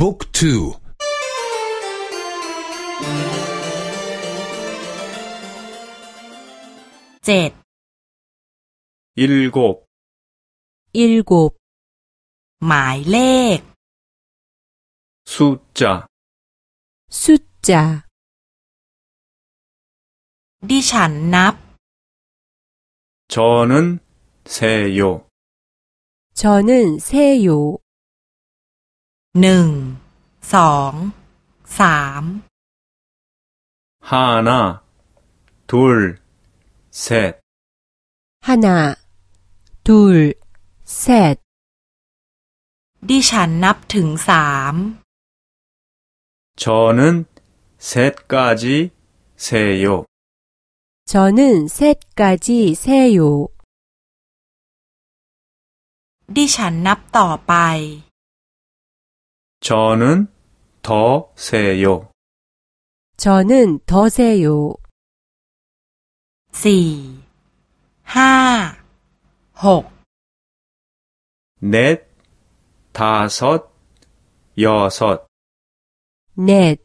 บุ๊กทู เจ็ด 일곱, 일곱, หมายเลข 숫자, 숫자, ดิฉันนับ 저는 세요. 저는 세요. หนึ่ง สอง สาม 하나, 둘, 셋, 하나, 둘, 셋. ดิฉันนับถึงสาม 저는 셋까지 세요. 저는 셋까지 세요. ดิฉันนับต่อไป 저는 더 세요. 저는 더 세요. 4 5 6 넷, 다섯, 여섯. 넷,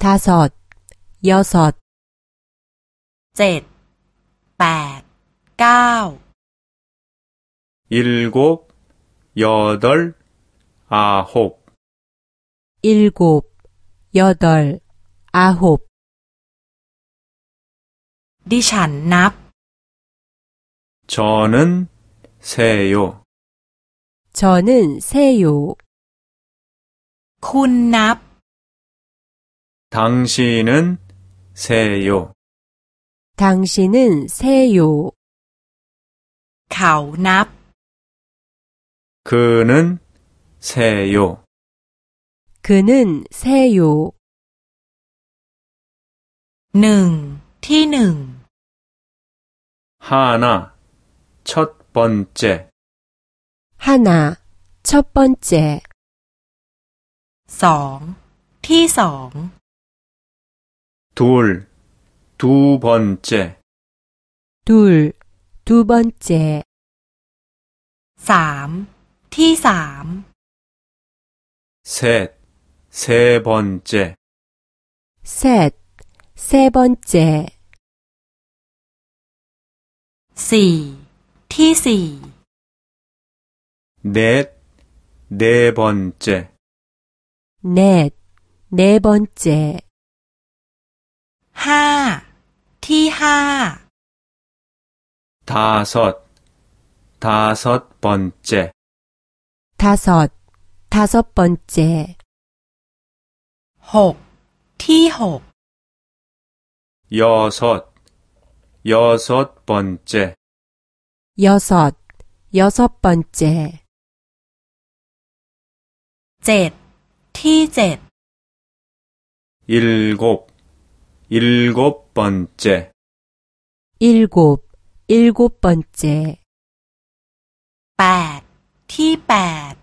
다섯, 여섯. 7 8 9 일곱, 여덟, 아홉. 일곱, 여덟, 아홉. 디샨 납. 저는 세요. 저는 세요. 쿤 납. 당신은 세요. 당신은 세요. 가우 납. 그는 세요. 그는 세요. หนึ่ง ที่หนึ่ง 하나, 첫 번째, 하나, 첫 번째. สอง ที่สอง 둘, 두 번째, 둘, 두 번째. สาม ที่สาม 셋, 세 번째. 셋, 세 번째. 4. 티4 넷, 네 번째. 넷, 네 번째. 하, 티하. 다섯, 다섯 번째. 다섯, 다섯 번째. 6. 티 6. 여섯, 여섯 번째. 여섯, 여섯 번째. 7. 티 7. 일곱, 일곱 번째. 일곱, 일곱 번째. 8. 티 8.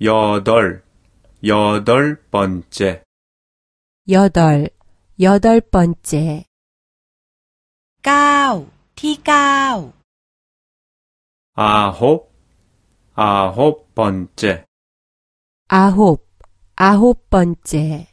여덟, 여덟 번째. 여덟 여덟 번째. 까우 티까우 아홉 아홉 번째. 아홉 아홉 번째.